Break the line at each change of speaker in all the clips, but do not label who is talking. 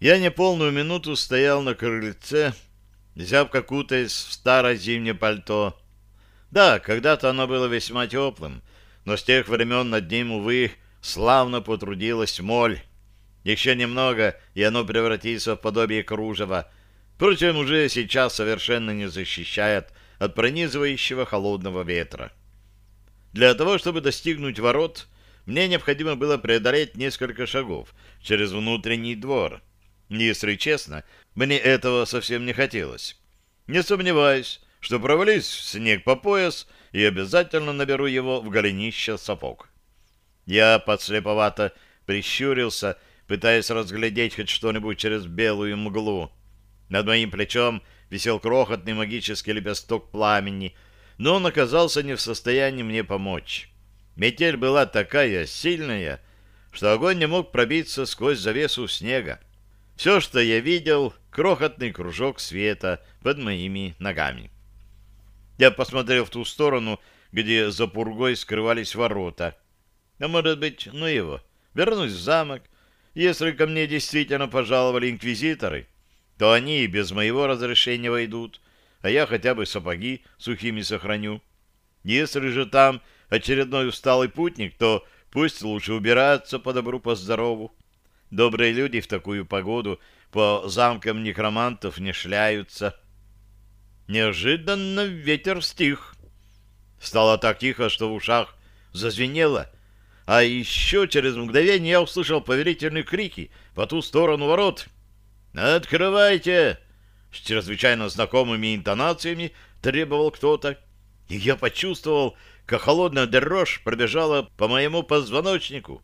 Я неполную минуту стоял на крыльце, зябко кутаясь в старое зимнее пальто. Да, когда-то оно было весьма теплым, но с тех времен над ним, увы, славно потрудилась моль. Еще немного, и оно превратится в подобие кружева. Впрочем, уже сейчас совершенно не защищает от пронизывающего холодного ветра. Для того, чтобы достигнуть ворот, мне необходимо было преодолеть несколько шагов через внутренний двор. Если честно, мне этого совсем не хотелось. Не сомневаюсь, что провалюсь в снег по пояс и обязательно наберу его в голенище сапог. Я подслеповато прищурился, пытаясь разглядеть хоть что-нибудь через белую мглу. Над моим плечом висел крохотный магический лепесток пламени, но он оказался не в состоянии мне помочь. Метель была такая сильная, что огонь не мог пробиться сквозь завесу снега. Все, что я видел, крохотный кружок света под моими ногами. Я посмотрел в ту сторону, где за пургой скрывались ворота. А может быть, ну его, вернусь в замок. Если ко мне действительно пожаловали инквизиторы, то они и без моего разрешения войдут, а я хотя бы сапоги сухими сохраню. Если же там очередной усталый путник, то пусть лучше убираться по добру, по здорову. Добрые люди в такую погоду по замкам некромантов не шляются. Неожиданно ветер стих. Стало так тихо, что в ушах зазвенело, а еще через мгновение я услышал поверительные крики по ту сторону ворот. «Открывайте!» С чрезвычайно знакомыми интонациями требовал кто-то, и я почувствовал, как холодная дрожь пробежала по моему позвоночнику,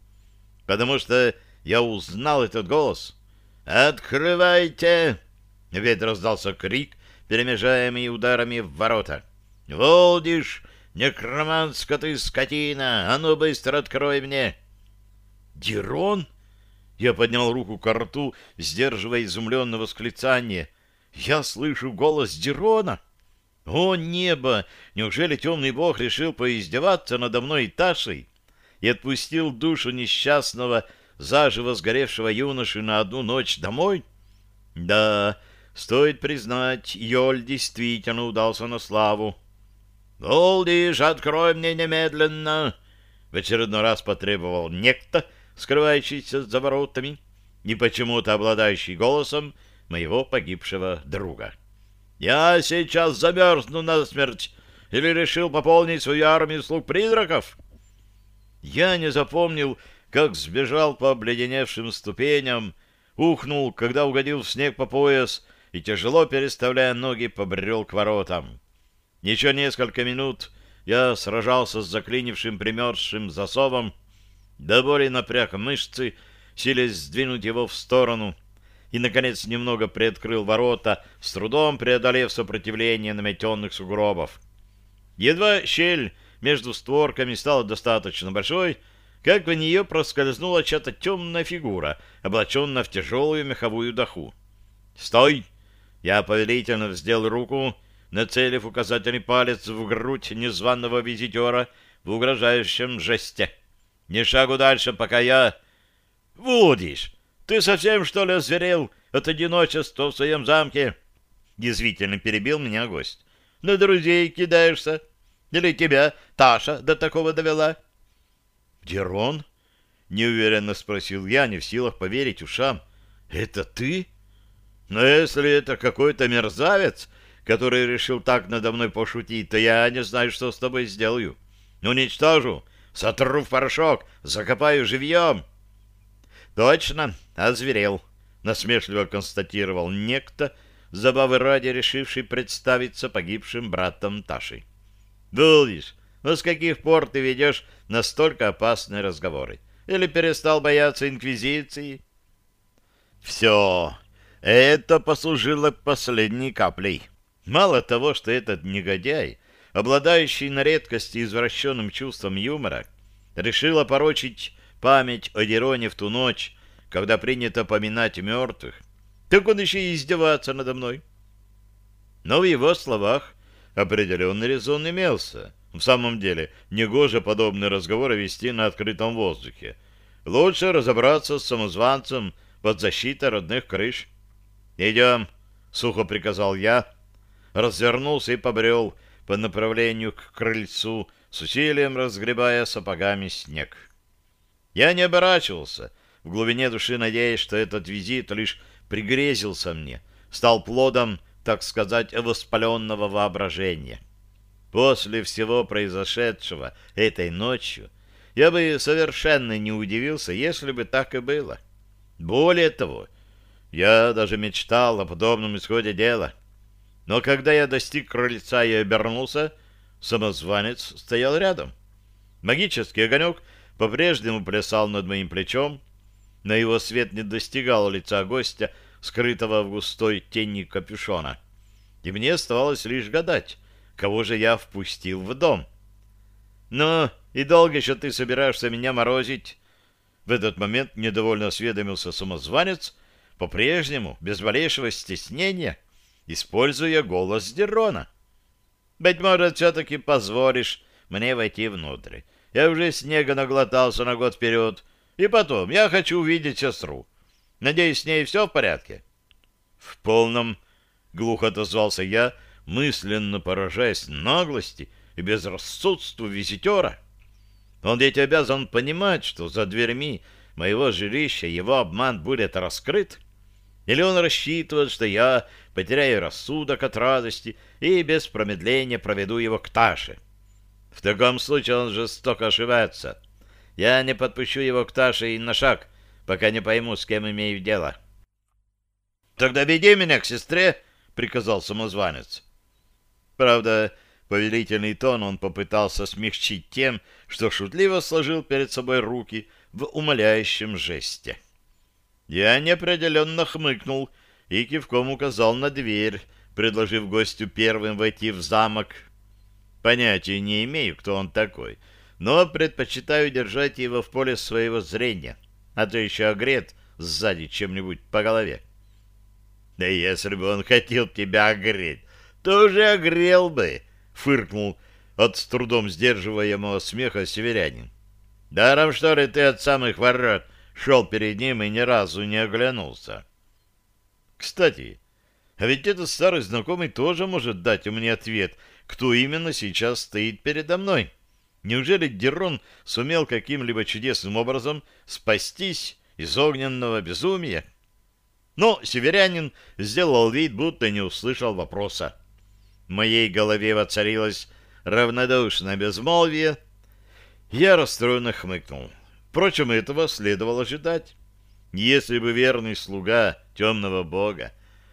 потому что я узнал этот голос. «Открывайте!» Ведь раздался крик, перемежаемый ударами в ворота. «Волдиш, некроманска ты скотина! А ну быстро открой мне!» «Дирон?» Я поднял руку к рту, сдерживая изумленное восклицание. «Я слышу голос Дирона!» «О, небо! Неужели темный бог решил поиздеваться надо мной и Ташей?» и отпустил душу несчастного заживо сгоревшего юноши на одну ночь домой? Да, стоит признать, Йоль действительно удался на славу. «Голдиш, открой мне немедленно!» В очередной раз потребовал некто, скрывающийся за воротами, и почему-то обладающий голосом моего погибшего друга. «Я сейчас замерзну насмерть! Или решил пополнить свою армию слуг призраков?» Я не запомнил как сбежал по обледеневшим ступеням, ухнул, когда угодил в снег по пояс и, тяжело переставляя ноги, побрел к воротам. Еще несколько минут я сражался с заклинившим примерзшим засовом, до боли напряг мышцы, силясь сдвинуть его в сторону, и, наконец, немного приоткрыл ворота, с трудом преодолев сопротивление наметенных сугробов. Едва щель между створками стала достаточно большой, как в нее проскользнула чья-то темная фигура, облаченная в тяжелую меховую доху. «Стой!» Я повелительно вздел руку, нацелив указательный палец в грудь незваного визитера в угрожающем жесте. «Не шагу дальше, пока я...» «Вудиш, ты совсем, что ли, озверел от одиночества в своем замке?» Язвительно перебил меня гость. «На друзей кидаешься? Или тебя Таша до такого довела?» «Дерон?» — неуверенно спросил я, не в силах поверить ушам. «Это ты?» «Но если это какой-то мерзавец, который решил так надо мной пошутить, то я не знаю, что с тобой сделаю. Уничтожу, сотру в порошок, закопаю живьем». «Точно, озверел», — насмешливо констатировал некто, забавы ради решивший представиться погибшим братом Ташей. «Булдишь, но с каких пор ты ведешь настолько опасные разговоры? Или перестал бояться инквизиции? Все, это послужило последней каплей. Мало того, что этот негодяй, обладающий на редкости извращенным чувством юмора, решил опорочить память о Дероне в ту ночь, когда принято поминать мертвых, так он еще и издеваться надо мной. Но в его словах определенный резон имелся — в самом деле, негоже подобные разговоры вести на открытом воздухе. Лучше разобраться с самозванцем под защитой родных крыш. «Идем», — сухо приказал я, развернулся и побрел по направлению к крыльцу, с усилием разгребая сапогами снег. Я не оборачивался, в глубине души надеясь, что этот визит лишь пригрезился мне, стал плодом, так сказать, воспаленного воображения. После всего произошедшего этой ночью я бы совершенно не удивился, если бы так и было. Более того, я даже мечтал о подобном исходе дела. Но когда я достиг крыльца и обернулся, самозванец стоял рядом. Магический огонек по-прежнему плясал над моим плечом, но его свет не достигал лица гостя, скрытого в густой тени капюшона. И мне оставалось лишь гадать, кого же я впустил в дом. «Ну, и долго еще ты собираешься меня морозить?» В этот момент недовольно осведомился самозванец, по-прежнему, без малейшего стеснения, используя голос Дерона. «Быть может, все-таки позволишь мне войти внутрь. Я уже снега наглотался на год вперед. И потом, я хочу увидеть сестру. Надеюсь, с ней все в порядке?» «В полном...» — глухо отозвался я, мысленно поражаясь наглости и безрассудству визитера. Он ведь обязан понимать, что за дверьми моего жилища его обман будет раскрыт. Или он рассчитывает, что я потеряю рассудок от радости и без промедления проведу его к Таше. В таком случае он жестоко ошибается. Я не подпущу его к Таше и на шаг, пока не пойму, с кем имею дело. — Тогда веди меня к сестре, — приказал самозванец. Правда, повелительный тон он попытался смягчить тем, что шутливо сложил перед собой руки в умоляющем жесте. Я неопределенно хмыкнул и кивком указал на дверь, предложив гостю первым войти в замок. Понятия не имею, кто он такой, но предпочитаю держать его в поле своего зрения, а то еще огрет сзади чем-нибудь по голове. Да если бы он хотел тебя огреть, то уже огрел бы, фыркнул от с трудом сдерживаемого смеха северянин. Даром, что ли, ты от самых ворот шел перед ним и ни разу не оглянулся. Кстати, а ведь этот старый знакомый тоже может дать мне ответ, кто именно сейчас стоит передо мной. Неужели Дерон сумел каким-либо чудесным образом спастись из огненного безумия? Но северянин сделал вид, будто не услышал вопроса. В моей голове воцарилось равнодушное безмолвие. Я расстроенно хмыкнул. Впрочем, этого следовало ожидать. Если бы верный слуга темного бога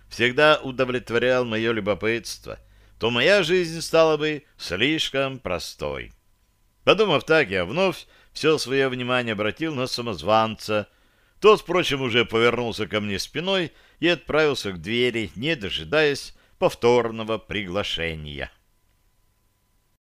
всегда удовлетворял мое любопытство, то моя жизнь стала бы слишком простой. Подумав так, я вновь все свое внимание обратил на самозванца. Тот, впрочем, уже повернулся ко мне спиной и отправился к двери, не дожидаясь повторного приглашения.